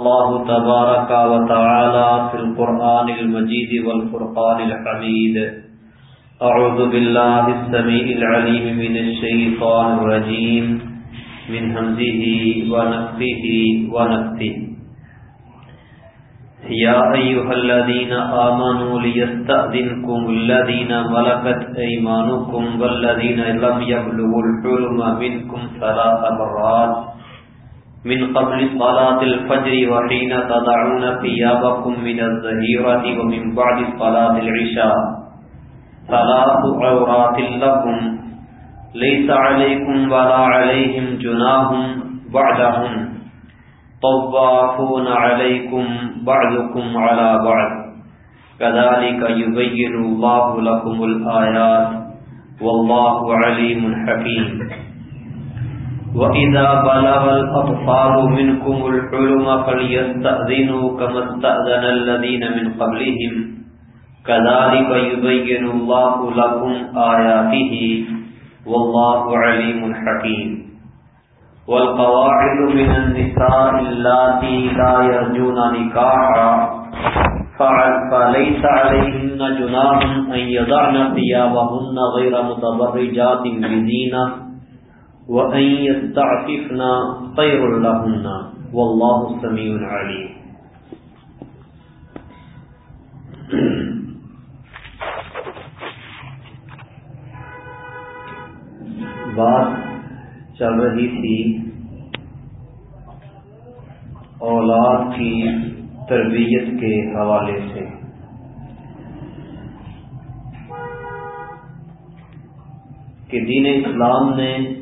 الله تبارك وتعالى في القرآن المجيد والفرقان الحميد أعوذ بالله السميع العليم من الشيطان الرجيم من همزه ونفه ونفه يا أيها الذين آمنوا ليستأذنكم الذين ملكت أيمانكم والذين لم يبلغوا الحلم منكم ثلاث مرات. من قبل صلاة الفجر وحين تضعون ثيابكم من الظهيرة ومن بعد صلاة العشاء. ثلاث عورات لكم. ليس عليكم ولا عليهم جناهم بعدهم. طوافون عليكم بعضكم على بعض. كذلك يبين الله لكم الآيات. والله عليم حكيم. وَإِذَا بَلَغَ الْأَطْفَالُ مِنْكُمُ الْحُلُمَ فَلْيَسْتَأْذِنُوا كَمَا اسْتَأْذَنَ الَّذِينَ مِنْ قَبْلِهِمْ. كَذَلِكَ يُبَيِّنُ اللَّهُ لَكُمْ آيَاتِهِ وَاللَّهُ عَلِيمٌ حَكِيمٌ. وَالْقَوَاعِدُ مِنَ النِّسَاءِ اللَّاتِي لَا يَرْجُونَ نِكَاحًا فَلَيْسَ عَلَيْهِنَّ جُنَاحٌ أَن يَضَعْنَ ثِيَابَهُنَّ غَيْرَ مُتَبَرِّجَاتٍ بِزِينَةٍ وَأَن يَسْتَعْفِفْنَ خَيْرٌ لَهُنَّ وَاللَّهُ سَمِيعٌ عَلِيمٌ بات چل رہی تھی اولاد کی تربیت کے حوالے سے۔ کہ دین اسلام نے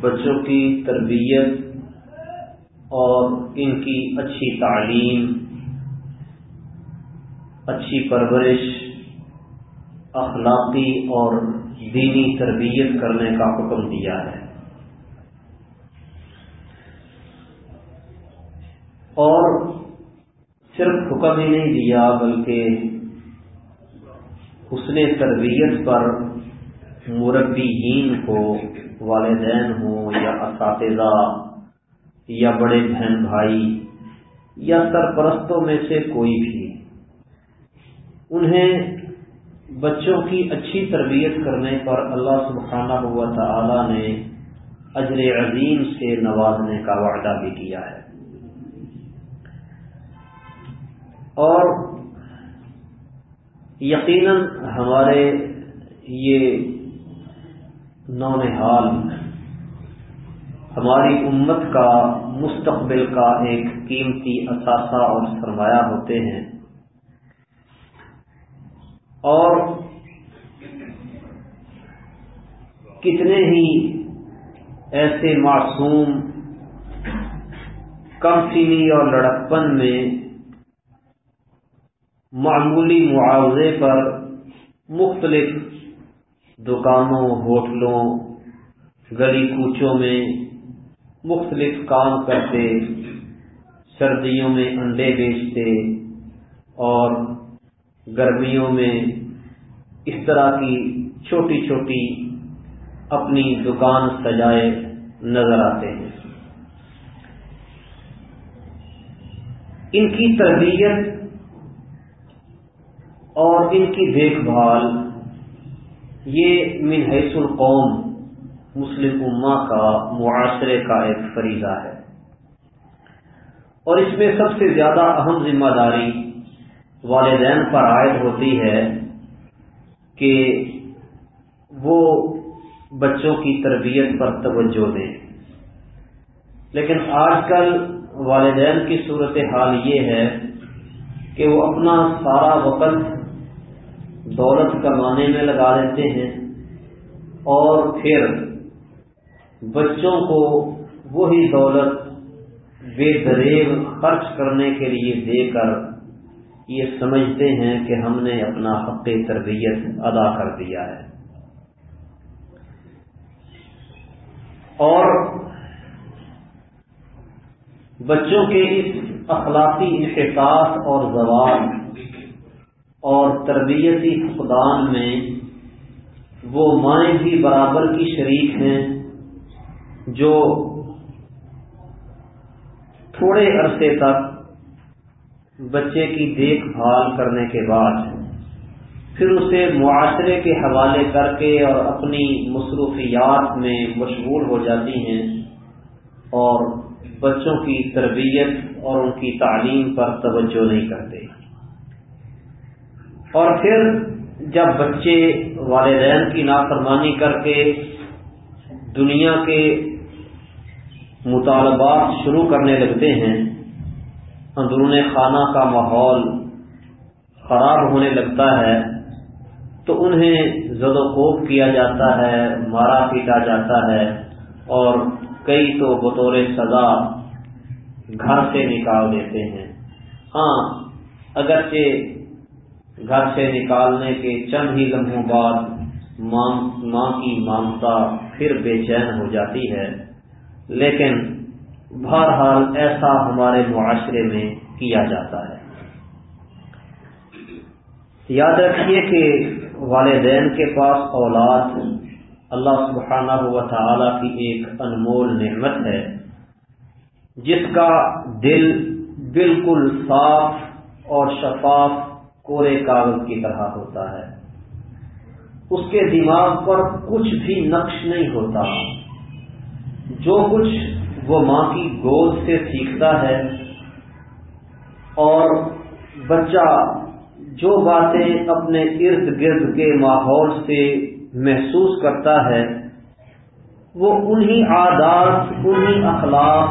بچوں کی تربیت اور ان کی اچھی تعلیم، اچھی پرورش، اخلاقی اور دینی تربیت کرنے کا حکم دیا ہے۔ اور صرف حکم ہی نہیں دیا، بلکہ حسن تربیت پر مربیین کو والدین ہوں یا اساتذہ یا بڑے بہن بھائی یا سرپرستوں میں سے کوئی بھی، انہیں بچوں کی اچھی تربیت کرنے پر اللہ سبحانہ ہوا تعالی نے اجر عظیم سے نوازنے کا وعدہ بھی کیا ہے۔ اور یقیناً ہمارے یہ نونحال ہماری امت کا مستقبل کا ایک قیمتی اثاثہ اور سرمایہ ہوتے ہیں۔ اور کتنے ہی ایسے معصوم، کم سینی اور لڑکپن میں معمولی معاوضے پر مختلف دکانوں، ہوٹلوں، گلی کوچوں میں مختلف کام کرتے، سردیوں میں انڈے بیچتے اور گرمیوں میں اس طرح کی چھوٹی چھوٹی اپنی دکان سجائے نظر آتے ہیں۔ ان کی تربیت اور ان کی دیکھ بھال یہ من حیث القوم مسلم اما کا معاشرے کا ایک فریضہ ہے۔ اور اس میں سب سے زیادہ اہم ذمہ داری والدین پر عائد ہوتی ہے کہ وہ بچوں کی تربیت پر توجہ دیں۔ لیکن آج کل والدین کی صورت حال یہ ہے کہ وہ اپنا سارا وقت دولت کمانے میں لگا دیتے ہیں اور پھر بچوں کو وہی دولت بے دریب خرچ کرنے کے لیے دے کر یہ سمجھتے ہیں کہ ہم نے اپنا حق تربیت ادا کر دیا ہے۔ اور بچوں کے اس اخلاقی انحطاط اور زوال اور تربیتی فقدان میں وہ مائیں بھی برابر کی شریک ہیں جو تھوڑے عرصے تک بچے کی دیکھ بھال کرنے کے بعد پھر اسے معاشرے کے حوالے کر کے اور اپنی مصروفیات میں مشغول ہو جاتی ہیں اور بچوں کی تربیت اور ان کی تعلیم پر توجہ نہیں کرتے۔ اور پھر جب بچے والدین کی نافرمانی کر کے دنیا کے مطالبات شروع کرنے لگتے ہیں، اندرون خانہ کا ماحول خراب ہونے لگتا ہے، تو انہیں زد و خوب کیا جاتا ہے، مارا پیٹا جاتا ہے اور کئی تو بطور سزا گھر سے نکال دیتے ہیں۔ ہاں اگرچہ گھر سے نکالنے کے چند ہی لمحوں بعد ماں کی مامتا پھر بے چین ہو جاتی ہے۔ لیکن بہرحال ایسا ہمارے معاشرے میں کیا جاتا ہے۔ یاد رکھیے کہ والدین کے پاس اولاد اللہ سبحانہ و تعالی کی ایک انمول نعمت ہے، جس کا دل بالکل صاف اور شفاف کورے کاغذ کی طرح ہوتا ہے۔ اس کے دماغ پر کچھ بھی نقش نہیں ہوتا۔ جو کچھ وہ ماں کی گود سے سیکھتا ہے اور بچہ جو باتیں اپنے ارد گرد کے ماحول سے محسوس کرتا ہے، وہ انہی عادات، انہی اخلاق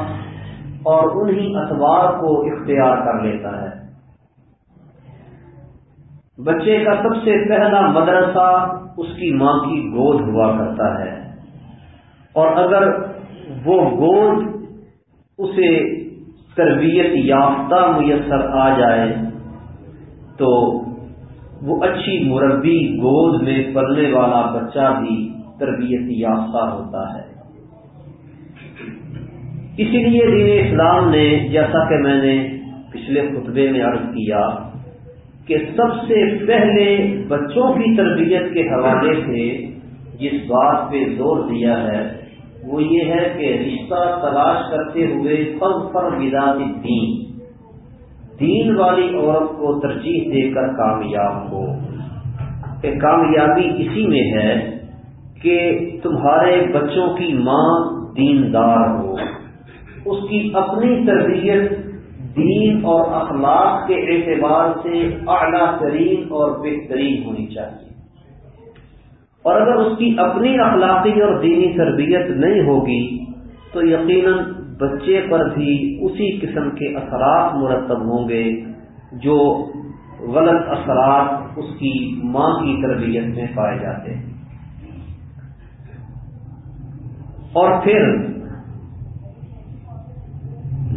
اور انہی اخبار کو اختیار کر لیتا ہے۔ بچے کا سب سے پہلا مدرسہ اس کی ماں کی گود ہوا کرتا ہے۔ اور اگر وہ گود اسے تربیت یافتہ میسر آ جائے تو وہ اچھی مربی گود میں پلنے والا بچہ بھی تربیت یافتہ ہوتا ہے۔ اسی لیے دین اسلام نے جیسا کہ میں نے پچھلے خطبے میں عرض کیا کہ سب سے پہلے بچوں کی تربیت کے حوالے سے جس بات پہ زور دیا ہے، وہ یہ ہے کہ رشتہ تلاش کرتے ہوئے فل پر مزاج دین دین والی عورت کو ترجیح دے کر کامیاب ہو۔ کہ کامیابی اسی میں ہے کہ تمہارے بچوں کی ماں دیندار ہو۔ اس کی اپنی تربیت دین اور اخلاق کے اعتبار سے اعلیٰ ترین اور بہترین ہونی چاہیے۔ اور اگر اس کی اپنی اخلاقی اور دینی تربیت نہیں ہوگی، تو یقیناً بچے پر بھی اسی قسم کے اثرات مرتب ہوں گے جو غلط اثرات اس کی ماں کی تربیت میں پائے جاتے ہیں۔ اور پھر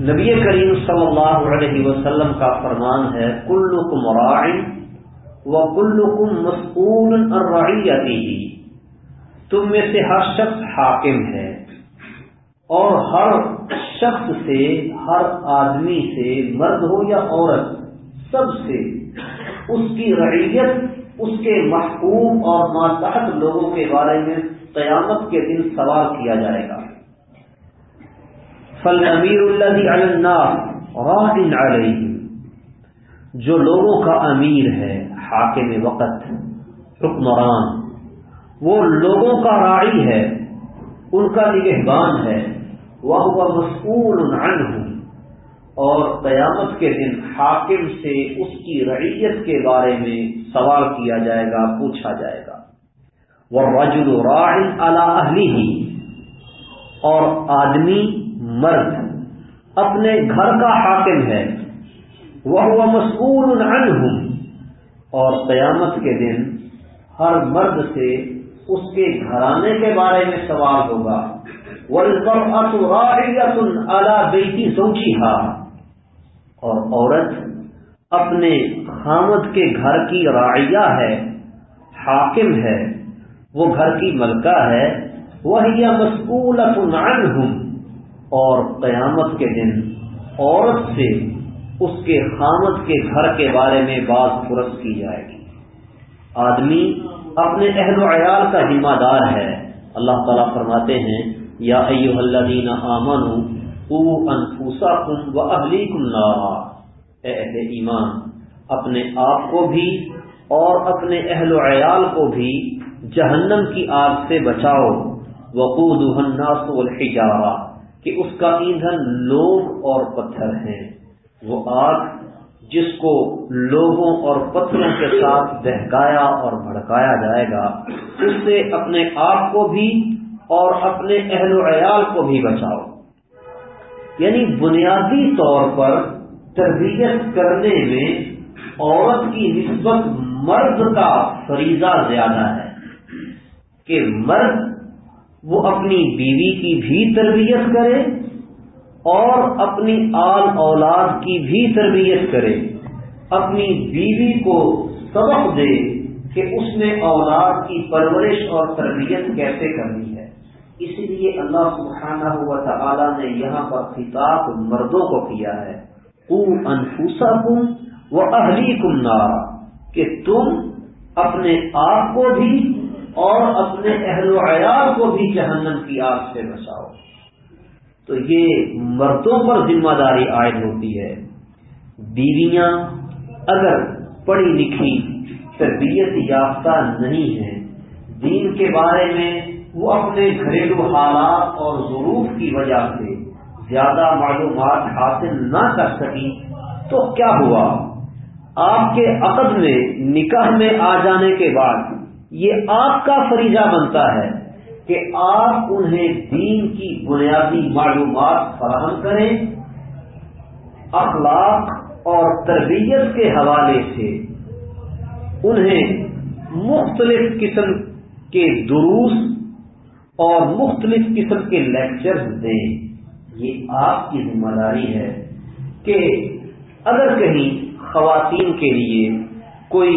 نبی کریم صلی اللہ علیہ وسلم کا فرمان ہے کل کمرائن وہ کلکم مسکون اور ہی تم میں سے ہر شخص حاکم ہے اور ہر شخص سے، ہر آدمی سے، مرد ہو یا عورت، سب سے اس کی رعیت، اس کے محکوم اور ماتحت لوگوں کے بارے میں قیامت کے دن سوال کیا جائے گا۔ فل امیر اللہ علیہ جو لوگوں کا امیر ہے، حاکم وقت، حکمران، وہ لوگوں کا راعی ہے، ان کا نگہبان ہے وہ مسئول عنہ اور قیامت کے دن حاکم سے اس کی رعیت کے بارے میں سوال کیا جائے گا، پوچھا جائے گا۔ وہ رجل راعی اعلی ہی اور آدمی مرد اپنے گھر کا حاکم ہے وہ مسئول عنہ اور قیامت کے دن ہر مرد سے اس کے گھرانے کے بارے میں سوال ہوگا۔ بیٹی سوچی ہا اور عورت اپنے خامد کے گھر کی راعیہ ہے، حاکم ہے، وہ گھر کی ملکہ ہے۔ وہ مسکول ہوں اور قیامت کے دن عورت سے اس کے خامد کے گھر کے بارے میں بعض پرس کی جائے گی۔ آدمی اپنے اہل و عیال کا ذمہ دار ہے۔ اللہ تعالیٰ فرماتے ہیں، یا ایو اللہ دینا آمن او انفوسا کم و اہلی کم اے اہل ایمان، اپنے آپ کو بھی اور اپنے اہل و عیال کو بھی جہنم کی آگ سے بچاؤ۔ وقود الناس والحجارہ۔ کہ اس کا ایندھن لوگ اور پتھر ہیں۔ وہ آگ جس کو لوگوں اور پتھروں کے ساتھ دہکایا اور بھڑکایا جائے گا، اس سے اپنے آپ کو بھی اور اپنے اہل و عیال کو بھی بچاؤ۔ یعنی بنیادی طور پر تربیت کرنے میں عورت کی نسبت مرد کا فریضہ زیادہ ہے کہ مرد وہ اپنی بیوی کی بھی تربیت کرے اور اپنی آل اولاد کی بھی تربیت کرے۔ اپنی بیوی کو سبق دے کہ اس نے اولاد کی پرورش اور تربیت کیسے کرنی ہے۔ اس لیے اللہ سبحانہ ہوا تعالی نے یہاں پر خطاب مردوں کو کیا ہے۔ او انفوسا کم و اہلی کم نارا کہ تم اپنے آپ کو بھی اور اپنے اہل و عیال کو بھی جہنم کی آگ سے بچاؤ۔ تو یہ مردوں پر ذمہ داری عائد ہوتی ہے۔ بیویاں اگر پڑھی لکھی تربیت یافتہ نہیں ہیں، دین کے بارے میں وہ اپنے گھریلو حالات اور ضرور کی وجہ سے زیادہ معلومات حاصل نہ کر سکی تو کیا ہوا؟ آپ کے عقد میں نکاح میں آ جانے کے بعد یہ آپ کا فریضہ بنتا ہے کہ آپ انہیں دین کی بنیادی معلومات فراہم کریں، اخلاق اور تربیت کے حوالے سے انہیں مختلف قسم کے دروس اور مختلف قسم کے لیکچرز دیں۔ یہ آپ کی ذمہ داری ہے کہ اگر کہیں خواتین کے لیے کوئی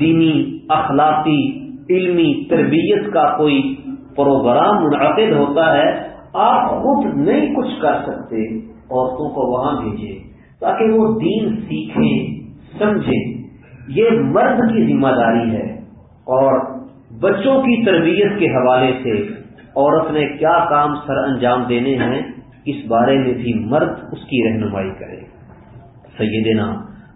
دینی اخلاقی علمی تربیت کا کوئی پروگرام منعقد ہوتا ہے، آپ خود نہیں کچھ کر سکتے، عورتوں کو وہاں بھیجیں، تاکہ وہ دین سیکھیں، سمجھیں۔ یہ مرد کی ذمہ داری ہے۔ اور بچوں کی تربیت کے حوالے سے عورت نے کیا کام سر انجام دینے ہیں، اس بارے میں بھی مرد اس کی رہنمائی کرے۔ سیدنا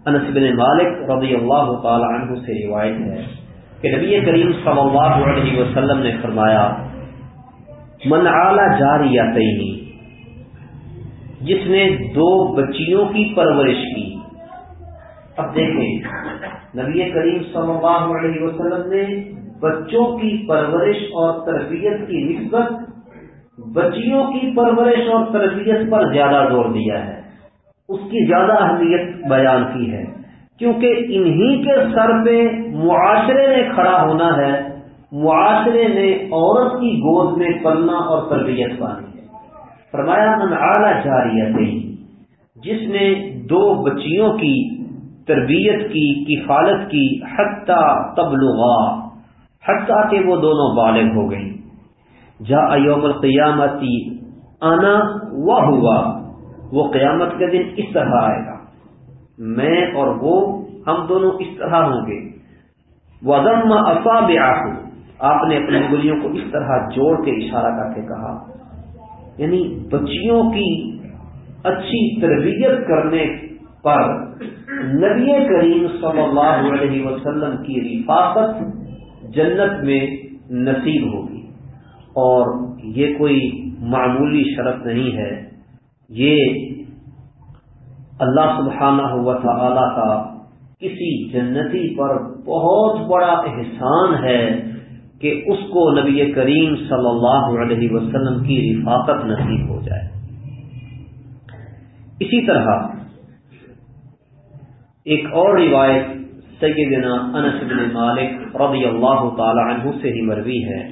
انس بن مالک رضی اللہ تعالی عنہ سے روایت ہے۔ کہ نبی کریم صلی اللہ علیہ وسلم نے فرمایا، من اعلی جاری جس نے دو بچیوں کی پرورش کی. اب دیکھیں، نبی کریم صلی اللہ علیہ وسلم نے بچوں کی پرورش اور تربیت کی نسبت بچیوں کی پرورش اور تربیت پر زیادہ زور دیا ہے۔ اس کی زیادہ اہمیت بیان کی ہے۔ کیونکہ انہی کے سر پہ معاشرے میں کھڑا ہونا ہے، معاشرے نے عورت کی گود میں پلنا اور تربیت پانی ہے۔ فرمایا، من اعلی جاری جس نے دو بچیوں کی تربیت کی، کفالت کی، حتیٰ تبلغا، حتیٰ کہ وہ دونوں بالغ ہو گئی جا ایوم القیامتی آنا وہ ہوا، وہ قیامت کے دن اس طرح آئے گا۔ میں اور وہ ہم دونوں اس طرح ہوں گے۔ وزم اصاب آپ نے اپنی انگلیوں کو اس طرح جوڑ کے اشارہ کر کے کہا۔ یعنی بچیوں کی اچھی تربیت کرنے پر نبی کریم صلی اللہ علیہ وسلم کی رفاقت جنت میں نصیب ہوگی۔ اور یہ کوئی معمولی شرط نہیں ہے۔ یہ اللہ سبحانہ ہوا تھا کا کسی جنتی پر بہت بڑا احسان ہے کہ اس کو نبی کریم صلی اللہ علیہ وسلم کی رفاقت نصیب ہو جائے۔ اسی طرح ایک اور روایت سیدنا انس بن مالک رضی اللہ تعالی عنہ سے ہی مروی ہے۔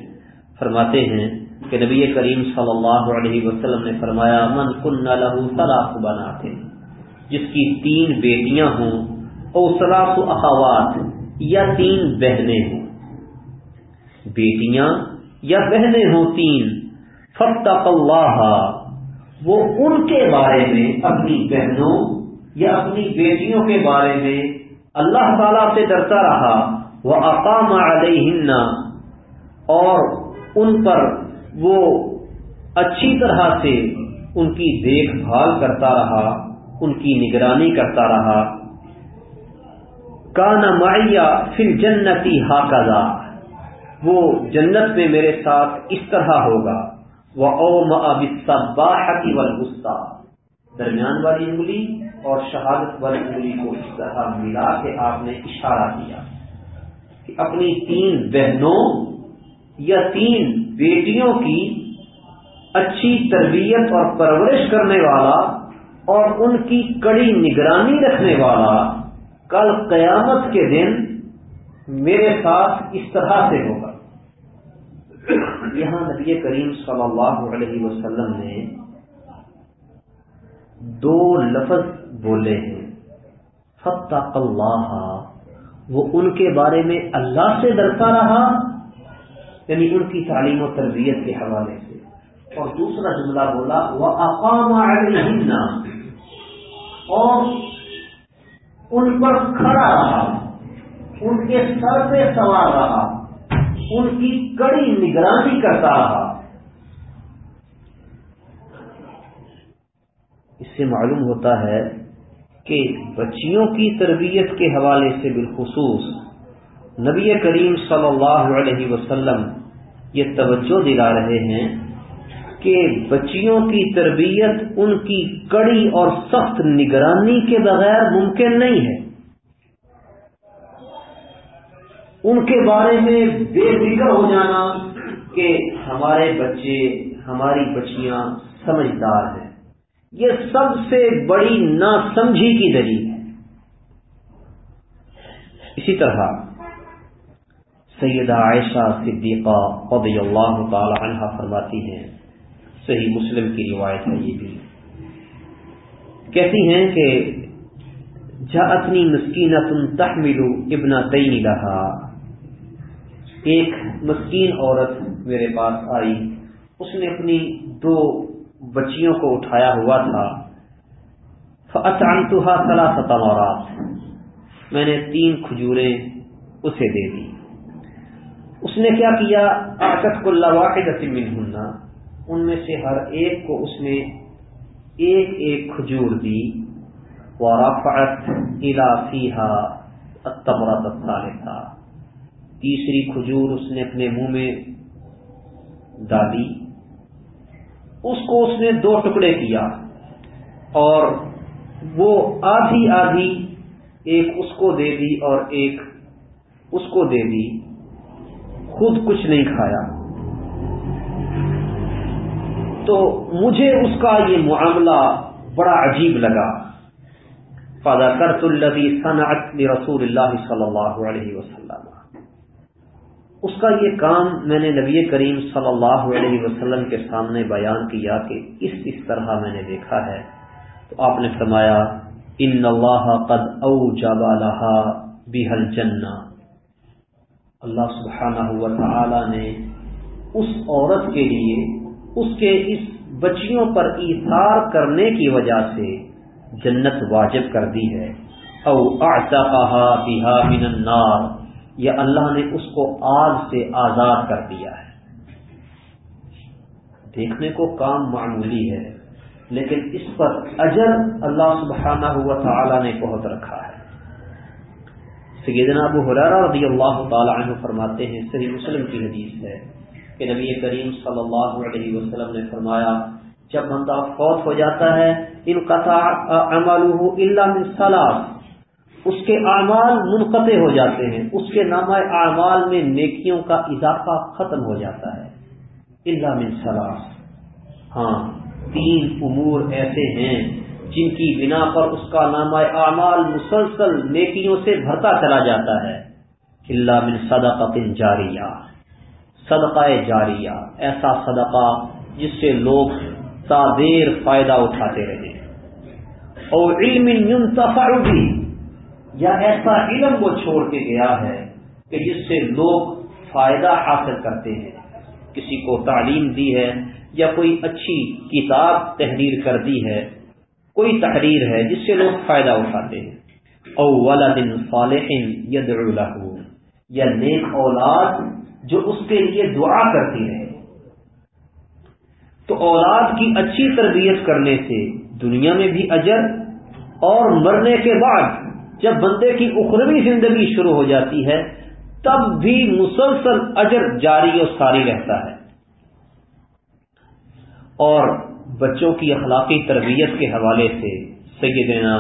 فرماتے ہیں کہ نبی کریم صلی اللہ علیہ وسلم نے فرمایا، من کن لہو سلاس بناتے جس کی تین بیٹیاں ہوں اور سلاس اخوات یا تین بہنیں ہوں۔ بیٹیاں یا بہنیں ہوں تین فتح اللہ، وہ ان کے بارے میں، اپنی بہنوں یا اپنی بیٹیوں کے بارے میں اللہ تعالی سے ڈرتا رہا وہ اقام علیہ اور ان پر وہ اچھی طرح سے ان کی دیکھ بھال کرتا رہا۔ ان کی نگرانی کرتا رہا۔ کانا معیا پھر جنتی ہاکا وہ جنت میں میرے ساتھ اس طرح ہوگا۔ وہ اوم اباحتی والغصہ درمیان والی انگلی اور شہادت والی انگلی کو اس طرح ملا کے آپ نے اشارہ کیا کہ اپنی تین بہنوں یا تین بیٹیوں کی اچھی تربیت اور پرورش کرنے والا اور ان کی کڑی نگرانی رکھنے والا کل قیامت کے دن میرے ساتھ اس طرح سے ہوگا۔ یہاں نبی کریم صلی اللہ علیہ وسلم نے دو لفظ بولے ہیں۔ فتح اللہ وہ ان کے بارے میں اللہ سے ڈرتا رہا یعنی ان کی تعلیم و تربیت کے حوالے سے۔ اور دوسرا جملہ بولا وہ اقام اور ان پر کھڑا رہا، ان کے سر پہ سوار رہا، ان کی کڑی نگرانی کرتا رہا۔ اس سے معلوم ہوتا ہے کہ بچیوں کی تربیت کے حوالے سے بالخصوص نبی کریم صلی اللہ علیہ وسلم یہ توجہ دلا رہے ہیں کہ بچیوں کی تربیت ان کی کڑی اور سخت نگرانی کے بغیر ممکن نہیں ہے۔ ان کے بارے میں بے فکر ہو جانا کہ ہمارے بچے، ہماری بچیاں سمجھدار ہیں۔ یہ سب سے بڑی ناسمجھی کی دلیل ہے۔ اسی طرح سیدہ عائشہ صدیقہ رضی اللہ تعالی عنہ فرماتی ہیں صحیح مسلم کی روایت ہے یہ بھی۔ کہتی ہیں کہ جا اپنی مسکین تم تحمل ابنا تئی رہا ایک مسکین عورت میرے پاس آئی۔ اس نے اپنی دو بچیوں کو اٹھایا ہوا تھا۔ اچانتہ سلا ستمورات میں نے تین کھجوریں اسے دے دی۔ اس نے کیا کیا؟ آکت کو لواقد منہ ان میں سے ہر ایک کو اس نے ایک ایک کھجور دی، ورفعت الى فيها التمرة الثالثة۔ تیسری کھجور اس نے اپنے منہ میں ڈالی۔ اس کو اس نے دو ٹکڑے کیا اور وہ آدھی آدھی ایک اس کو دے دی اور ایک اس کو دے دی۔ خود کچھ نہیں کھایا۔ تو مجھے اس کا یہ معاملہ بڑا عجیب لگا۔ فادا کرت الدی صنعت رسول اللہ صلی اللہ علیہ وسلم۔ اس کا یہ کام میں نے نبی کریم صلی اللہ علیہ وسلم کے سامنے بیان کیا کہ اس اس طرح میں نے دیکھا ہے۔ تو آپ نے فرمایا ان اللہ قد او جابا بحل جنا اللہ سبحانہ ہوا تعالی نے اس عورت کے لیے اس کے اس بچیوں پر ایثار کرنے کی وجہ سے جنت واجب کر دی ہے۔ او اعتقها بها من النار یا اللہ نے اس کو آگ سے آزاد کر دیا ہے۔ دیکھنے کو کام معمولی ہے، لیکن اس پر اجر اللہ سبحانہ ہوا تعالی نے بہت رکھا ہے۔ سیدنا ابو حرارہ رضی اللہ تعالی عنہ فرماتے ہیں، صحیح مسلم کی حدیث ہے۔ کہ نبی کریم صلی اللہ علیہ وسلم نے فرمایا، جب بندہ فوت ہو جاتا ہے، ان قطع اللہ من سلاس اس کے اعمال منقطع ہو جاتے ہیں، اس کے نام اعمال میں نیکیوں کا اضافہ ختم ہو جاتا ہے۔ اللہ من سلاس ہاں تین امور ایسے ہیں جن کی بنا پر اس کا نام اعمال مسلسل نیکیوں سے بھرتا چلا جاتا ہے۔ اللہ من صدقہ جاریہ۔ صدقہ جاریہ، ایسا صدقہ جس سے لوگ دیر فائدہ اٹھاتے رہے اور علم ينتفع بھی یا ایسا علم وہ چھوڑ کے گیا ہے کہ جس سے لوگ فائدہ حاصل کرتے ہیں۔ کسی کو تعلیم دی ہے یا کوئی اچھی کتاب تحریر کر دی ہے، کوئی تحریر ہے جس سے لوگ فائدہ اٹھاتے ہیں۔ او ولد صالح یدعو له، یا نیک اولاد جو اس کے لیے دعا کرتی رہے تو اولاد کی اچھی تربیت کرنے سے دنیا میں بھی اجر اور مرنے کے بعد جب بندے کی اخروی زندگی شروع ہو جاتی ہے، تب بھی مسلسل اجر جاری اور ساری رہتا ہے۔ اور بچوں کی اخلاقی تربیت کے حوالے سے سیدنا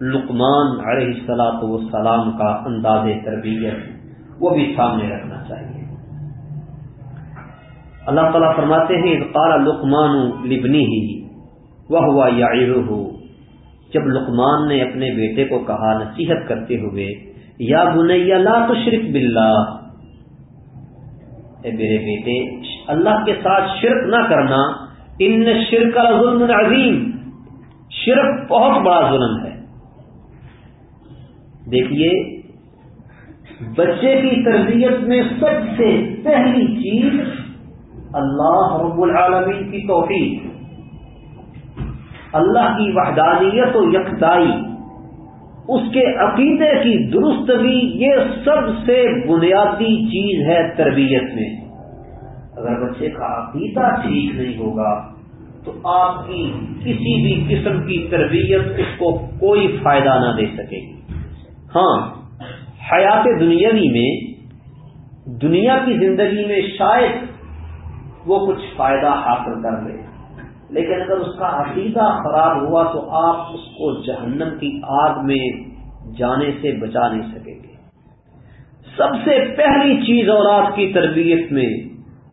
لقمان علیہ السلاط والسلام کا انداز تربیت وہ بھی سامنے رکھنا چاہیے۔ اللہ تعالیٰ فرماتے ہیں قال لقمان لبنی ہی وہ ہوا یا جب لقمان نے اپنے بیٹے کو کہا، نصیحت کرتے ہوئے، یا بنیا لا تشرک باللہ۔ اے میرے بیٹے، اللہ کے ساتھ شرک نہ کرنا، ان شرک کا ظلم عظیم۔ شرک بہت بڑا ظلم ہے۔ دیکھیے، بچے کی تربیت میں سب سے پہلی چیز اللہ رب العالمین کی توفیق. اللہ کی وحدانیت و یکسائی اس کے عقیدے کی درست بھی یہ سب سے بنیادی چیز ہے تربیت میں. اگر بچے کا عقیدہ ٹھیک نہیں ہوگا، تو آپ کی کسی بھی قسم کی تربیت اس کو کوئی فائدہ نہ دے سکے گی. ہاں حیات دنیاوی میں، دنیا کی زندگی میں شاید وہ کچھ فائدہ حاصل کر لے۔ لیکن اگر اس کا عقیدہ خراب ہوا تو آپ اس کو جہنم کی آگ میں جانے سے بچا نہیں سکیں گے۔ سب سے پہلی چیز اولاد کی تربیت میں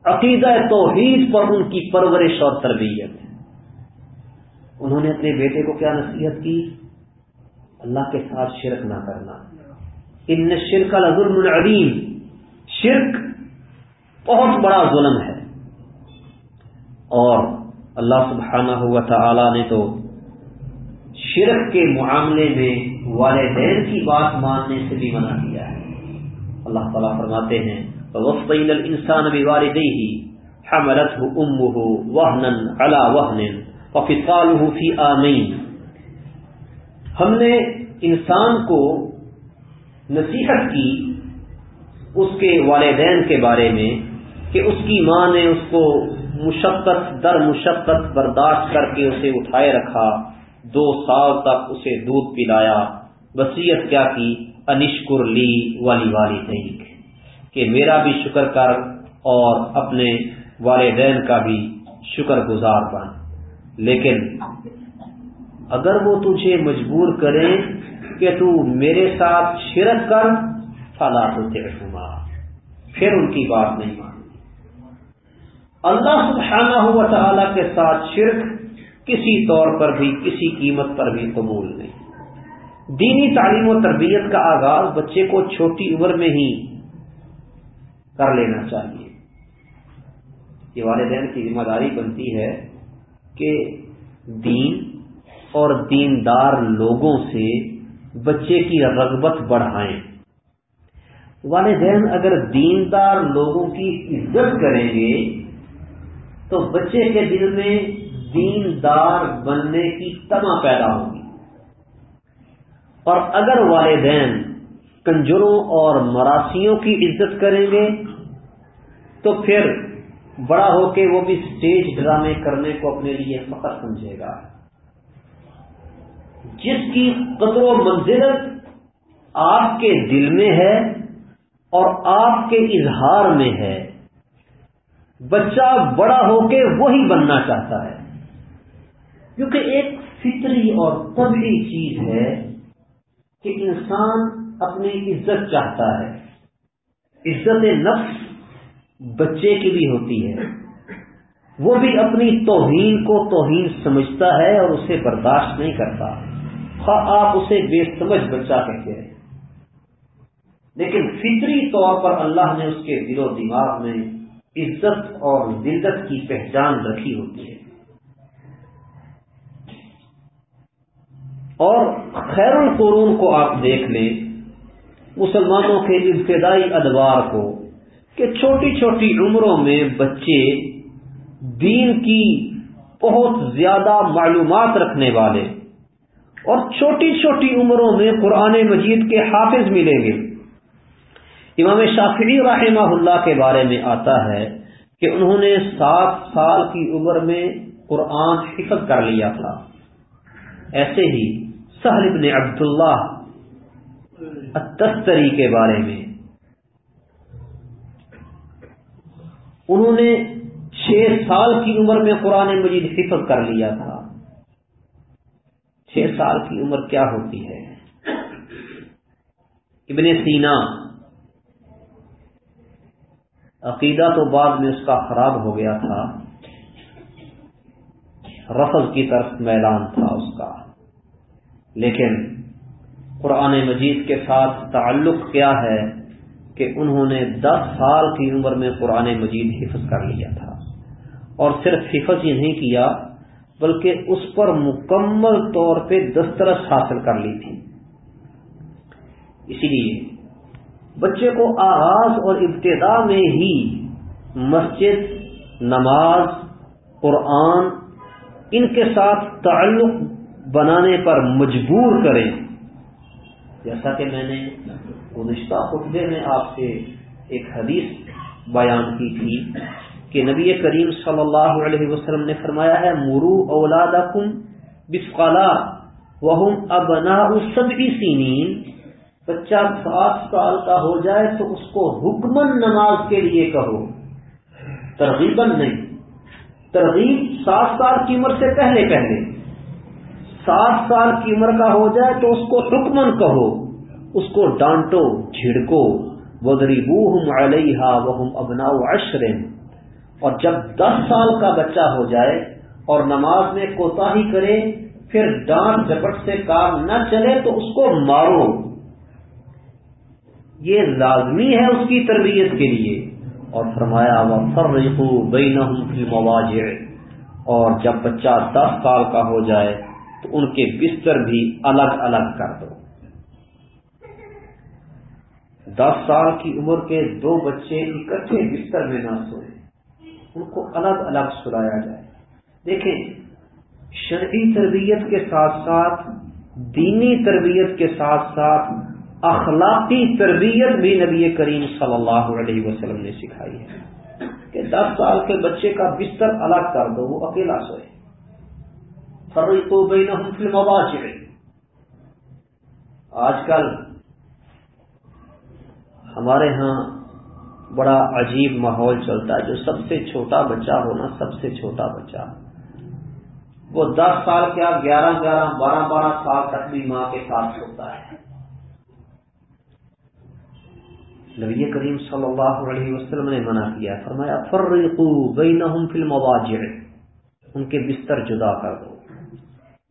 عقیدہ توحید پر ان کی پرورش اور تربیت۔ انہوں نے اپنے بیٹے کو کیا نصیحت کی؟ اللہ کے ساتھ شرک نہ کرنا۔ ان شرک الظلم العظیم شرک بہت بڑا ظلم ہے۔ اور اللہ سبحانہ ہوا تعالی نے تو شرک کے معاملے میں والدین کی بات ماننے سے بھی منع کیا ہے۔ اللہ تعالیٰ فرماتے ہیں وسطین الانسان بوالدیہ حملته امه وهنا على وهن وفصاله في آمین ہم نے انسان کو نصیحت کی اس کے والدین کے بارے میں کہ اس کی ماں نے اس کو مشقت، در مشقت برداشت کر کے اسے اٹھائے رکھا۔ دو سال تک اسے دودھ پلایا۔ وسیعت کیا کی؟ انشکر لی والی والی کہ میرا بھی شکر کر اور اپنے والدین کا بھی شکر گزار بن۔ لیکن اگر وہ تجھے مجبور کرے کہ تو میرے ساتھ شرک کر، فلا تو پھر ان کی بات نہیں مان اللہ سبحانہ ہوا تعالی کے ساتھ شرک کسی طور پر بھی، کسی قیمت پر بھی قبول نہیں۔ دینی تعلیم و تربیت کا آغاز بچے کو چھوٹی عمر میں ہی کر لینا چاہیے۔ یہ والدین کی ذمہ داری بنتی ہے کہ دین اور دیندار لوگوں سے بچے کی رغبت بڑھائیں۔ والدین اگر دیندار لوگوں کی عزت کریں گے تو بچے کے دل میں دین دار بننے کی تما پیدا ہوگی اور اگر والدین کنجروں اور مراسیوں کی عزت کریں گے، تو پھر بڑا ہو کے وہ بھی اسٹیج ڈرامے کرنے کو اپنے لیے فخر سمجھے گا۔ جس کی قدر و منزلت آپ کے دل میں ہے اور آپ کے اظہار میں ہے بچہ بڑا ہو کے وہی بننا چاہتا ہے۔ کیونکہ ایک فطری اور طبی چیز ہے کہ انسان اپنی عزت چاہتا ہے۔ عزت نفس بچے کی بھی ہوتی ہے۔ وہ بھی اپنی توہین کو توہین سمجھتا ہے اور اسے برداشت نہیں کرتا۔ خواہ آپ اسے بے سمجھ بچہ کہتے ہیں۔ لیکن فطری طور پر اللہ نے اس کے دل و دماغ میں عزت اور ذلت کی پہچان رکھی ہوتی ہے۔ اور خیر القرون کو آپ دیکھ لیں، مسلمانوں کے ابتدائی ادوار کو کہ چھوٹی چھوٹی عمروں میں بچے دین کی بہت زیادہ معلومات رکھنے والے اور چھوٹی چھوٹی عمروں میں قرآن مجید کے حافظ ملیں گے۔ امام شافعی رحمہ اللہ کے بارے میں آتا ہے کہ انہوں نے سات سال کی عمر میں قرآن حفظ کر لیا تھا۔ ایسے ہی سہل ابن عبداللہ التستری کے بارے میں۔ انہوں نے چھ سال کی عمر میں قرآن مجید حفظ کر لیا تھا۔ چھ سال کی عمر کیا ہوتی ہے؟ ابن سینا عقیدہ تو بعد میں اس کا خراب ہو گیا تھا۔ رفض کی طرف میلان تھا اس کا۔ لیکن قرآن مجید کے ساتھ تعلق کیا ہے کہ انہوں نے دس سال کی عمر میں قرآن مجید حفظ کر لیا تھا۔ اور صرف حفظ ہی نہیں کیا، بلکہ اس پر مکمل طور پہ دسترس حاصل کر لی تھی۔ اسی لیے بچے کو آغاز اور ابتدا میں ہی مسجد، نماز، قرآن، ان کے ساتھ تعلق بنانے پر مجبور کریں۔ جیسا کہ میں نے گزشتہ خطبے میں آپ سے ایک حدیث بیان کی تھی کہ نبی کریم صلی اللہ علیہ وسلم نے فرمایا ہے، مرو اولاد بسقلا وہم ابنا سبھی سینین بچہ سات سال کا ہو جائے تو اس کو حکمن نماز کے لیے کہو۔ ترغیباً نہیں۔ ترغیب سات سال کی عمر سے پہلے پہلے۔ سات سال کی عمر کا ہو جائے تو اس کو حکمن کہو۔ اس کو ڈانٹو، جھڑکو۔ بدری بو ہم علیہ وہ ابنا اشرین اور جب دس سال کا بچہ ہو جائے اور نماز میں کوتا ہی کرے، پھر ڈانٹ جپٹ سے کام نہ چلے تو اس کو مارو۔ یہ لازمی ہے اس کی تربیت کے لیے۔ اور فرمایا وہ فرقو بین مواج اور جب بچہ دس سال کا ہو جائے، تو ان کے بستر بھی الگ الگ کر دو۔ دس سال کی عمر کے دو بچے اکٹھے بستر میں نہ سوئے، ان کو الگ الگ سلایا جائے۔ دیکھیں، شرعی تربیت کے ساتھ ساتھ، دینی تربیت کے ساتھ ساتھ اخلاقی تربیت بھی نبی کریم صلی اللہ علیہ وسلم نے سکھائی ہے کہ دس سال کے بچے کا بستر الگ کر دو، وہ اکیلا سوئے۔ فرق فلم آج کل ہمارے ہاں بڑا عجیب ماحول چلتا ہے، جو سب سے چھوٹا بچہ ہونا سب سے چھوٹا بچہ۔ وہ دس سال کیا گیارہ گیارہ، بارہ بارہ سال تک بھی ماں کے ساتھ ہوتا ہے۔ نبی کریم صلی اللہ علیہ وسلم نے منع کیا، فرمایا فرقو بینہم فی المواجع ان کے بستر جدا کر دو۔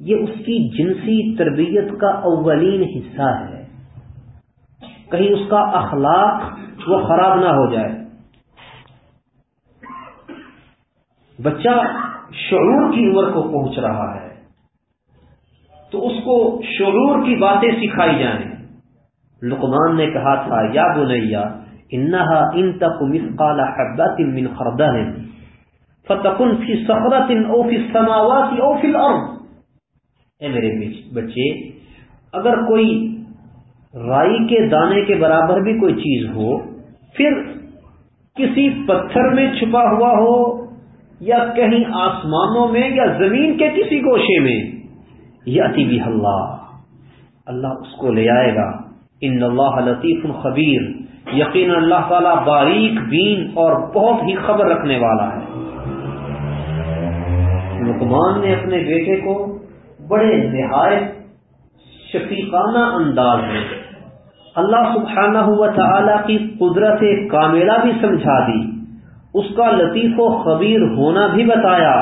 یہ اس کی جنسی تربیت کا اولین حصہ ہے۔ کہیں اس کا اخلاق وہ خراب نہ ہو جائے۔ بچہ شعور کی عمر کو پہنچ رہا ہے، تو اس کو شعور کی باتیں سکھائی جائیں۔ لقمان نے کہا تھا، یا بنیا، انہا ان تک مثقال حبت من خردل، فتکن فی سخرت او فی السماوات او فی الارض. اے میرے بچے، اگر کوئی رائی کے دانے کے برابر بھی کوئی چیز ہو، پھر کسی پتھر میں چھپا ہوا ہو، یا کہیں آسمانوں میں، یا زمین کے کسی گوشے میں یا بھی اللہ اللہ اس کو لے آئے گا۔ ان اللہ لطیف الخبیر یقین اللہ تعالی باریک بین اور بہت ہی خبر رکھنے والا ہے۔ لقمان نے اپنے بیٹے کو بڑے نہایت شفیقانہ انداز میں اللہ سبحانہ ہوا تعالی کی قدرت کاملہ بھی سمجھا دی، اس کا لطیف و خبیر ہونا بھی بتایا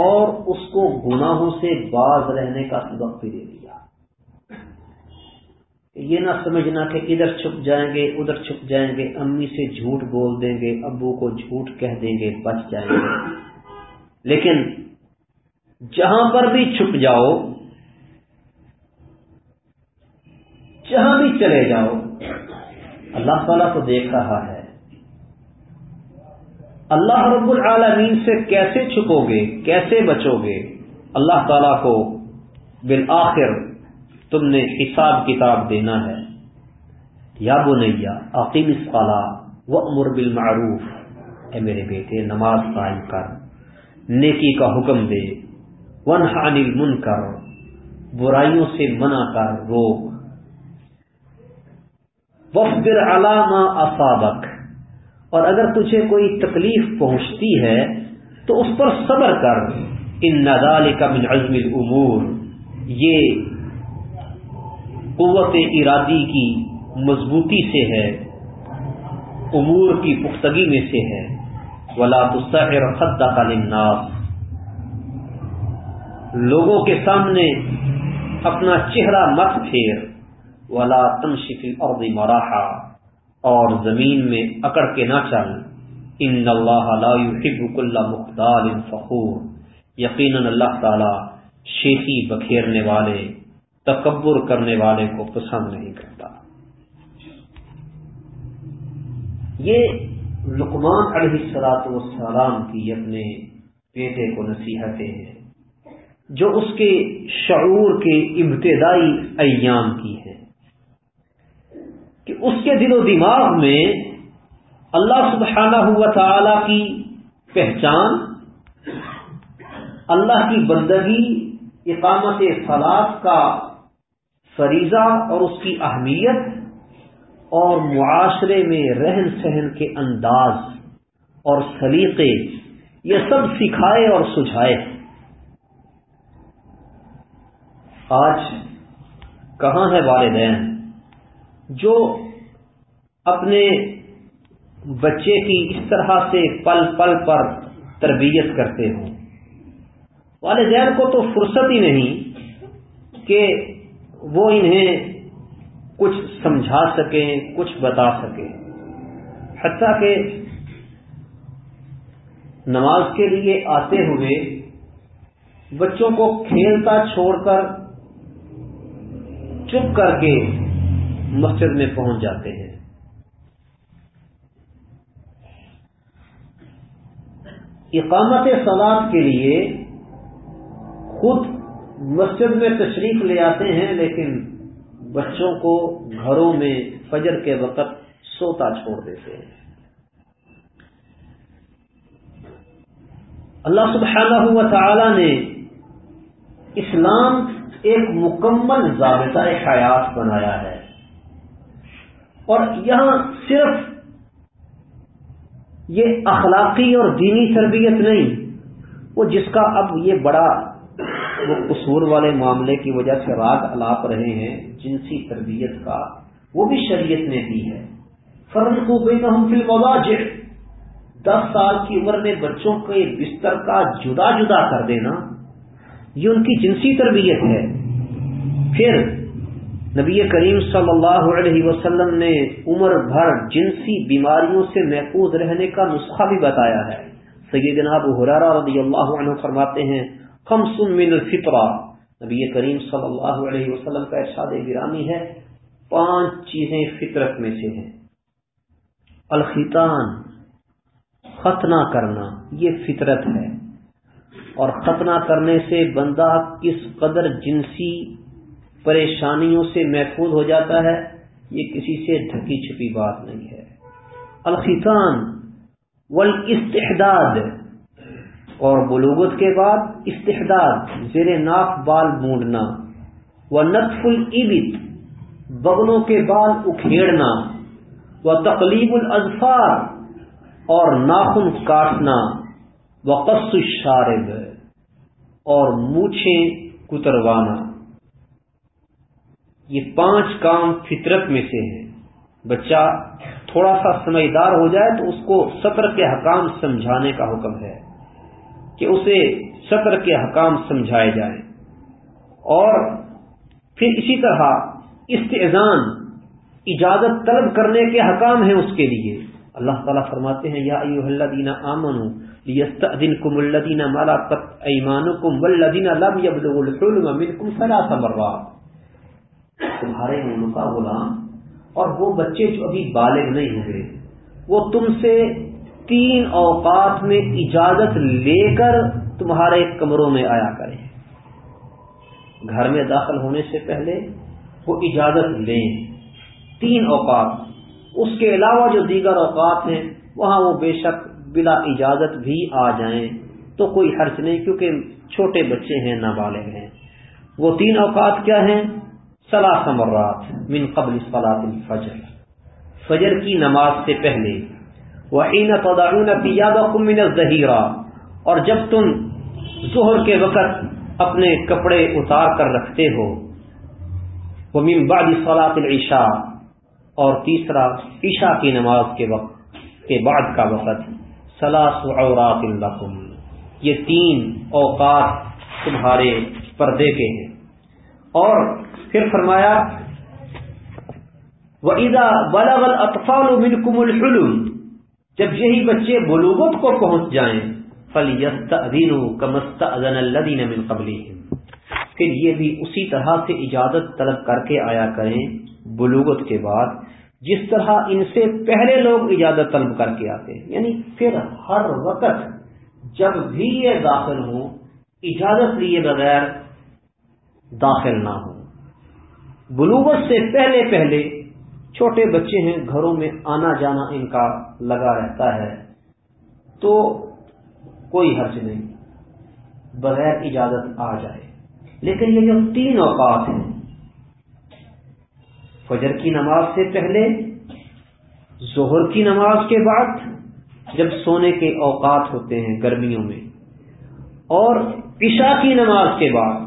اور اس کو گناہوں سے باز رہنے کا سبق بھی دے دیا۔ یہ نہ سمجھنا کہ ادھر چھپ جائیں گے، ادھر چھپ جائیں گے۔ امی سے جھوٹ بول دیں گے، ابو کو جھوٹ کہہ دیں گے بچ جائیں گے۔ لیکن جہاں پر بھی چھپ جاؤ، جہاں بھی چلے جاؤ، اللہ تعالیٰ کو دیکھ رہا ہے۔ اللہ رب العالمین سے کیسے چھپو گے، کیسے بچو گے؟ اللہ تعالیٰ کو بالآخر تم نے حساب کتاب دینا ہے۔ یا بنیا عقیم اسقلا و امر بالمعروف۔ اے میرے بیٹے، نماز قائم کر، نیکی کا حکم دے۔ ون حانل من کر برائیوں سے منع کر، روک۔ وفبر علامہ اصابک اور اگر تجھے کوئی تکلیف پہنچتی ہے، تو اس پر صبر کر۔ ان نظال کا من عزم العمور یہ قوت ارادی کی مضبوطی سے ہے، امور کی پختگی میں سے ہے۔ ولا تصحر خط کا للناس۔ لوگوں کے سامنے اپنا چہرہ مت پھیر۔ ولا تمشی الارض مراحا۔ اور زمین میں اکڑ کے نہ چل۔ ان اللہ لا يحب كل مختال فخور۔ یقینا اللہ تعالی شیخی بکھیرنے والے تکبر کرنے والے کو پسند نہیں کرتا۔ یہ لقمان علیہ السلاط والسلام کی اپنے بیٹے کو نصیحتیں ہیں، جو اس کے شعور کے ابتدائی ایام کی ہیں۔ کہ اس کے دل و دماغ میں اللہ سبحانہ ہوا تعالی کی پہچان، اللہ کی بندگی، اقامت فلاح کا فریضہ اور اس کی اہمیت اور معاشرے میں رہن سہن کے انداز اور سلیقے، یہ سب سکھائے اور سجھائے۔ آج کہاں ہے والدین؟ جو اپنے بچے کی اس طرح سے پل پل پر تربیت کرتے ہوں۔ والدین کو تو فرصت ہی نہیں کہ وہ انہیں کچھ سمجھا سکیں، کچھ بتا سکیں۔ حتیٰ کہ نماز کے لیے آتے ہوئے بچوں کو کھیلتا چھوڑ کر چپ کر کے مسجد میں پہنچ جاتے ہیں۔ اقامت سلاد کے لیے خود مسجد میں تشریف لے آتے ہیں، لیکن بچوں کو گھروں میں فجر کے وقت سوتا چھوڑ دیتے ہیں۔ اللہ سبحانہ ہوا تعالی نے اسلام ایک مکمل ضابطہ حیات بنایا ہے۔ اور یہاں صرف یہ اخلاقی اور دینی تربیت نہیں، وہ جس کا اب یہ بڑا وہ قصور والے معاملے کی وجہ سے راگ الاپ رہے ہیں، جنسی تربیت کا وہ بھی شریعت نے دی ہے۔ فرن کو بے ہم فلم دس سال کی عمر میں بچوں کے بستر کا جدا جدا کر دینا، یہ ان کی جنسی تربیت ہے۔ پھر نبی کریم صلی اللہ علیہ وسلم نے عمر بھر جنسی بیماریوں سے محفوظ رہنے کا نسخہ بھی بتایا ہے۔ سید جناب حرارا رضی اللہ عنہ فرماتے ہیں من الفطرہ۔ نبی کریم صلی اللہ علیہ وسلم کا ارشاد گرامی ہے، پانچ چیزیں فطرت میں سے ہیں۔ الخیتان ختنہ کرنا، یہ فطرت ہے۔ اور ختنہ کرنے سے بندہ کس قدر جنسی پریشانیوں سے محفوظ ہو جاتا ہے، یہ کسی سے ڈھکی چھپی بات نہیں ہے۔ الخیطان والاستحداد اور بلوغت کے بعد استحداد، زیر ناف بال مونڈنا، و نطف العبت بغلوں کے بال اکھیڑنا، و تقلیب الازفار، اور ناخن کاٹنا، و قص الشارب، اور مونچھیں کتروانا۔ یہ پانچ کام فطرت میں سے ہیں۔ بچہ تھوڑا سا سمجھدار ہو جائے تو اس کو سطر کے حکام سمجھانے کا حکم ہے۔ کہ اسے سطر کے حکام سمجھائے جائیں اور پھر اسی طرح استعزان اجازت طلب کرنے کے حکام ہیں اس کے لیے۔ اللہ تعالیٰ فرماتے ہیں، یا ایوہ الذین آمنوا لیستأذنکم الذین ملکت ایمانکم والذین لم یبلغوا الحلم منکم ثلاث مرات۔ تمہارے ملک کا غلام اور وہ بچے جو ابھی بالغ نہیں ہوئے، وہ تم سے تین اوقات میں اجازت لے کر تمہارے کمروں میں آیا کریں۔ گھر میں داخل ہونے سے پہلے وہ اجازت لیں۔ تین اوقات۔ اس کے علاوہ جو دیگر اوقات ہیں، وہاں وہ بے شک بلا اجازت بھی آ جائیں۔ تو کوئی حرچ نہیں، کیونکہ چھوٹے بچے ہیں، نابالغ ہیں۔ وہ تین اوقات کیا ہیں؟ سلاح مرات من قبل صلاح الفجر۔ فجر کی نماز سے پہلے وحین تدعون ثيابكم من الظہیرہ اور جب تم ظہر کے وقت اپنے کپڑے اتار کر رکھتے ہو وہ من بعد صلاح العشاء اور تیسرا عشاء کی نماز کے وقت، کے بعد کا وقت سلاس عورات لکم۔ یہ تین اوقات تمہارے پردے کے ہیں۔ اور پھر فرمایا، وَإِذَا بَلَغَ الْأَطْفَالُ مِنْكُمُ الْحُلُمْ جب یہی بچے بلوغت کو پہنچ جائیں، فَلْيَسْتَأْذِنُوا كَمَسْتَأْذَنَ پھر یہ بھی اسی طرح سے اجازت طلب کر کے آیا کریں بلوغت کے بعد، جس طرح ان سے پہلے لوگ اجازت طلب کر کے آتے ہیں۔ یعنی پھر ہر وقت جب بھی یہ داخل ہوں، اجازت لیے بغیر داخل نہ ہو بلوغت سے پہلے پہلے چھوٹے بچے ہیں، گھروں میں آنا جانا ان کا لگا رہتا ہے، تو کوئی حرج نہیں، بغیر اجازت آ جائے۔ لیکن یہ جو تین اوقات ہیں، فجر کی نماز سے پہلے، ظہر کی نماز کے بعد، جب سونے کے اوقات ہوتے ہیں گرمیوں میں، اور عشاء کی نماز کے بعد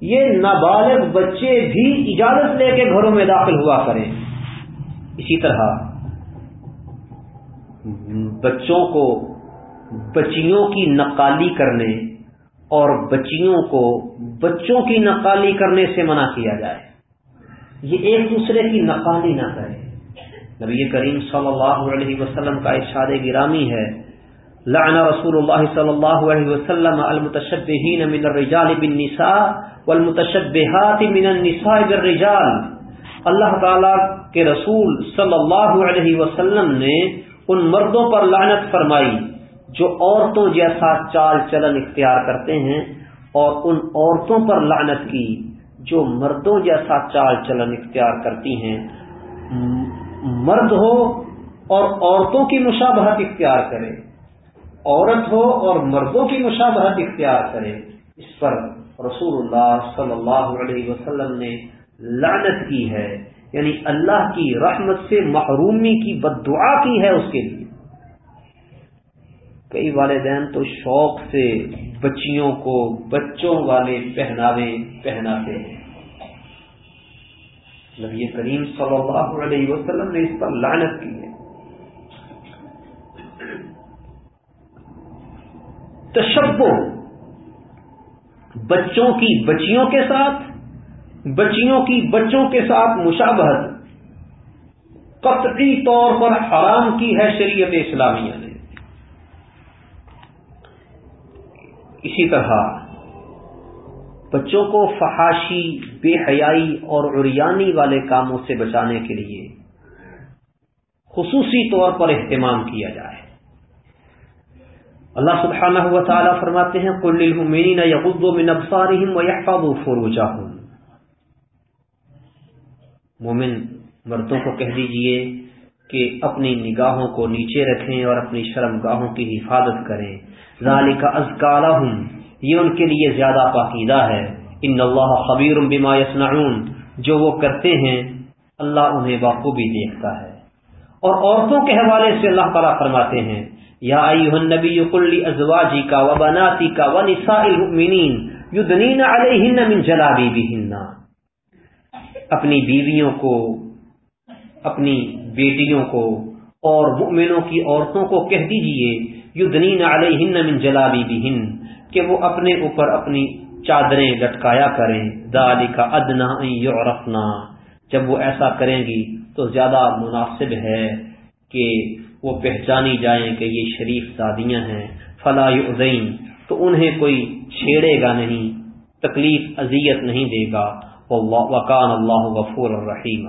یہ نابالغ بچے بھی اجازت لے کے گھروں میں داخل ہوا کریں۔ اسی طرح بچوں کو بچیوں کی نقالی کرنے اور بچیوں کو بچوں کی نقالی کرنے سے منع کیا جائے۔ یہ ایک دوسرے کی نقالی نہ کرے۔ نبی کریم صلی اللہ علیہ وسلم کا ارشاد گرامی ہے لعن رسول اللہ صلی اللہ علیہ وسلم المتشبہین من الرجال بالنساء والمتشبہات من النساء بالرجال۔ اللہ تعالی کے رسول صلی اللہ علیہ وسلم نے ان مردوں پر لعنت فرمائی جو عورتوں جیسا چال چلن اختیار کرتے ہیں اور ان عورتوں پر لعنت کی جو مردوں جیسا چال چلن اختیار کرتی ہیں۔ مرد ہو اور عورتوں کی مشابہت اختیار کرے۔ عورت ہو اور مردوں کی مشابہت اختیار کرے، اس پر رسول اللہ صلی اللہ علیہ وسلم نے لعنت کی ہے۔ یعنی اللہ کی رحمت سے محرومی کی بد دعا کی ہے اس کے لیے۔ کئی والدین تو شوق سے بچیوں کو بچوں والے پہناوے پہناتے ہیں۔ نبی کریم صلی اللہ علیہ وسلم نے اس پر لعنت کی ہے۔ تشبو بچوں کی بچیوں کے ساتھ، بچیوں کی بچوں کے ساتھ مشابہت۔ قطعی طور پر حرام کی ہے شریعت اسلامیہ نے۔ اسی طرح، بچوں کو فحاشی، بے حیائی اور عریانی والے کاموں سے بچانے کے لیے خصوصی طور پر اہتمام کیا جائے۔ اللہ سبحانہ و تعالیٰ فرماتے ہیں کل المین یقب و منبسارم و یحفاظ فروجہ مومن مردوں کو کہہ دیجیے کہ اپنی نگاہوں کو نیچے رکھیں اور اپنی شرم گاہوں کی حفاظت کریں۔ ذالک ازکالہ یہ ان کے لیے زیادہ پاکیدہ ہے۔ ان اللہ خبیر بما یصنعون جو وہ کرتے ہیں، اللہ انہیں بخوبی دیکھتا ہے۔ اور عورتوں کے حوالے سے اللہ تعالیٰ فرماتے ہیں یا ایوہ النبی قل ازواجی کا و بناتی کا و نساء المؤمنین یدنین علیہن من جلابی بہن اپنی بیویوں کو، اپنی بیٹیوں کو اور مؤمنوں کی عورتوں کو کہہ دیجیے، یدنین علیہن من جلابی بہن کہ وہ اپنے اوپر اپنی چادریں لٹکایا کریں۔ دالی کا ادنا رکھنا جب وہ ایسا کریں گی تو زیادہ مناسب ہے کہ وہ پہچانی جائیں کہ یہ شریف دادیاں ہیں فلاح ادین تو انہیں کوئی چھیڑے گا نہیں، تکلیف، اذیت نہیں دے گا۔ وکان اللہ غفور الرحیم۔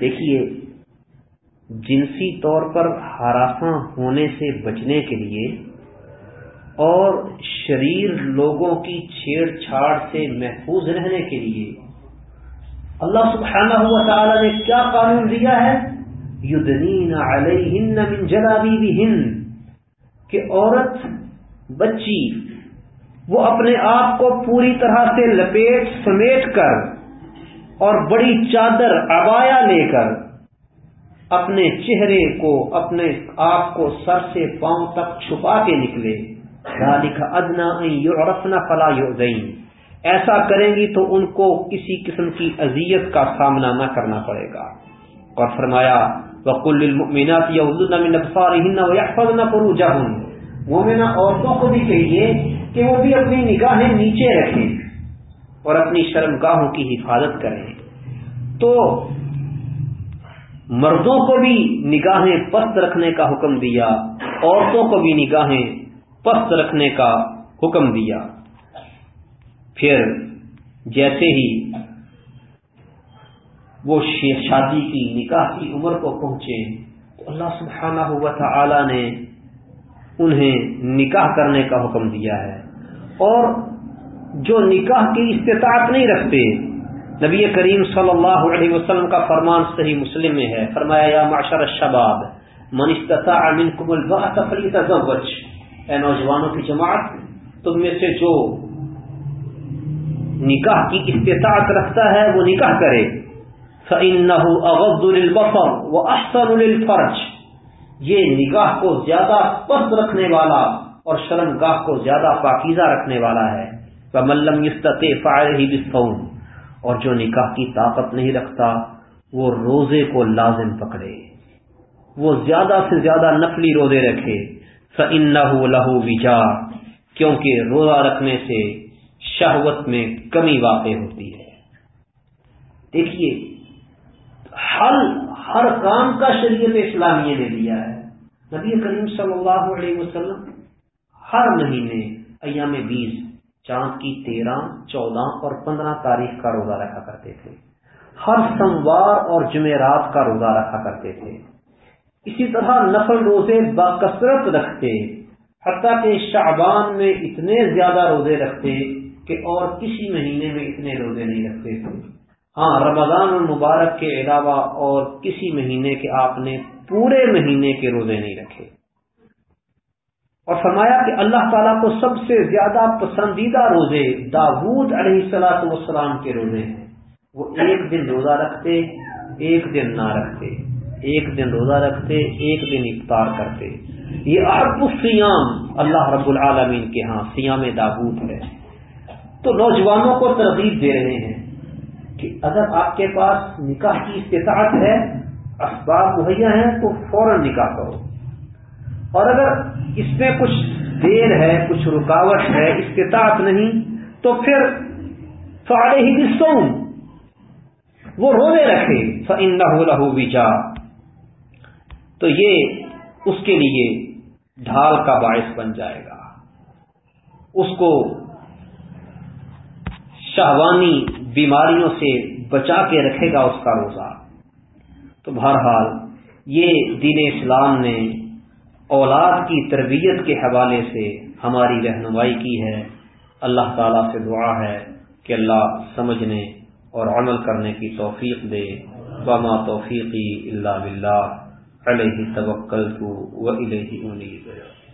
دیکھیے، جنسی طور پر ہراساں ہونے سے بچنے کے لیے اور شریر لوگوں کی چھیڑ چھاڑ سے محفوظ رہنے کے لیے اللہ سبحانہ ہوا تعالی نے کیا قانون دیا ہے؟ یدنین علیہن من جلابیبہن کہ عورت، بچی، وہ اپنے آپ کو پوری طرح سے لپیٹ سمیٹ کر اور بڑی چادر ابایا لے کر اپنے چہرے کو، اپنے آپ کو سر سے پاؤں تک چھپا کے نکلے۔ ادنا یورفنا فلا یؤذین۔ ایسا کریں گی تو ان کو کسی قسم کی اذیت کا سامنا نہ کرنا پڑے گا۔ اور فرمایا وقل المؤمنات یغضن من ابصارهن ويحفظن فروجهن۔ مومنہ عورتوں کو بھی کہیے کہ وہ بھی اپنی نگاہیں نیچے رکھیں اور اپنی شرمگاہوں کی حفاظت کریں۔ تو مردوں کو بھی نگاہیں پست رکھنے کا حکم دیا، عورتوں کو بھی نگاہیں پست رکھنے کا حکم دیا۔ پھر جیسے ہی وہ شادی کی نکاح کی عمر کو پہنچے تو اللہ سبحانہ ہوا تھا نے انہیں نکاح کرنے کا حکم دیا ہے۔ اور جو نکاح کی استطاعت نہیں رکھتے، نبی کریم صلی اللہ علیہ وسلم کا فرمان صحیح مسلم میں ہے۔ فرمایا، یا معاشر الشباب، من استطاع منکم الباء فلیتزوج اے نوجوانوں کی جماعت، تم میں سے جو نکاح کی استطاعت رکھتا ہے، وہ نکاح کرے۔ فإنه اغض للبصر واحسن للفرج یہ نگاہ کو زیادہ پست رکھنے والا اور شرمگاہ کو زیادہ پاکیزہ رکھنے والا ہے۔ فمن لم يستطع فعليه اور جو نکاح کی طاقت نہیں رکھتا، وہ روزے کو لازم پکڑے۔ وہ زیادہ سے زیادہ نفلی روزے رکھے۔ فن لہو وجا کیونکہ روزہ رکھنے سے شہوت میں کمی واقع ہوتی ہے۔ دیکھیے حل ہر کام کا شریعت اسلامیہ نے دیا ہے۔ نبی کریم صلی اللہ علیہ وسلم ہر مہینے ایام بیس چاند کی تیرہ، چودہ اور پندرہ تاریخ کا روزہ رکھا کرتے تھے۔ ہر سموار اور جمعرات کا روزہ رکھا کرتے تھے۔ اسی طرح نفل روزے باکثرت رکھتے، حتیٰ کہ شعبان میں اتنے زیادہ روزے رکھتے کہ اور کسی مہینے میں اتنے روزے نہیں رکھتے تھے۔ ہاں رمضان المبارک کے علاوہ اور کسی مہینے کے آپ نے پورے مہینے کے روزے نہیں رکھے۔ اور فرمایا کہ اللہ تعالیٰ کو سب سے زیادہ پسندیدہ روزے داود علیہ السلاۃ والسلام کے روزے ہیں۔ وہ ایک دن روزہ رکھتے، ایک دن نہ رکھتے۔ ایک دن روزہ رکھتے، ایک دن افطار کرتے۔ یہ ارب السیام اللہ رب العالمین کے ہاں سیام داود ہے۔ تو نوجوانوں کو ترغیب دے رہے ہیں۔ کہ اگر آپ کے پاس نکاح کی استطاعت ہے، اسباب مہیا ہیں، تو فوراً نکاح کرو۔ اور اگر اس میں کچھ دیر ہے، کچھ رکاوٹ ہے، استطاعت نہیں، تو پھر فارے ہی سوم وہ رونے رکھے۔ فن لہو ویچا تو یہ اس کے لیے ڈھال کا باعث بن جائے گا۔ اس کو شہوانی بیماریوں سے بچا کے رکھے گا اس کا روزہ۔ تو بہرحال یہ دین اسلام نے اولاد کی تربیت کے حوالے سے ہماری رہنمائی کی ہے۔ اللہ تعالیٰ سے دعا ہے کہ اللہ سمجھنے اور عمل کرنے کی توفیق دے۔ وما توفیقی اللہ بلّہ علیہ توکل تو وہ انیب۔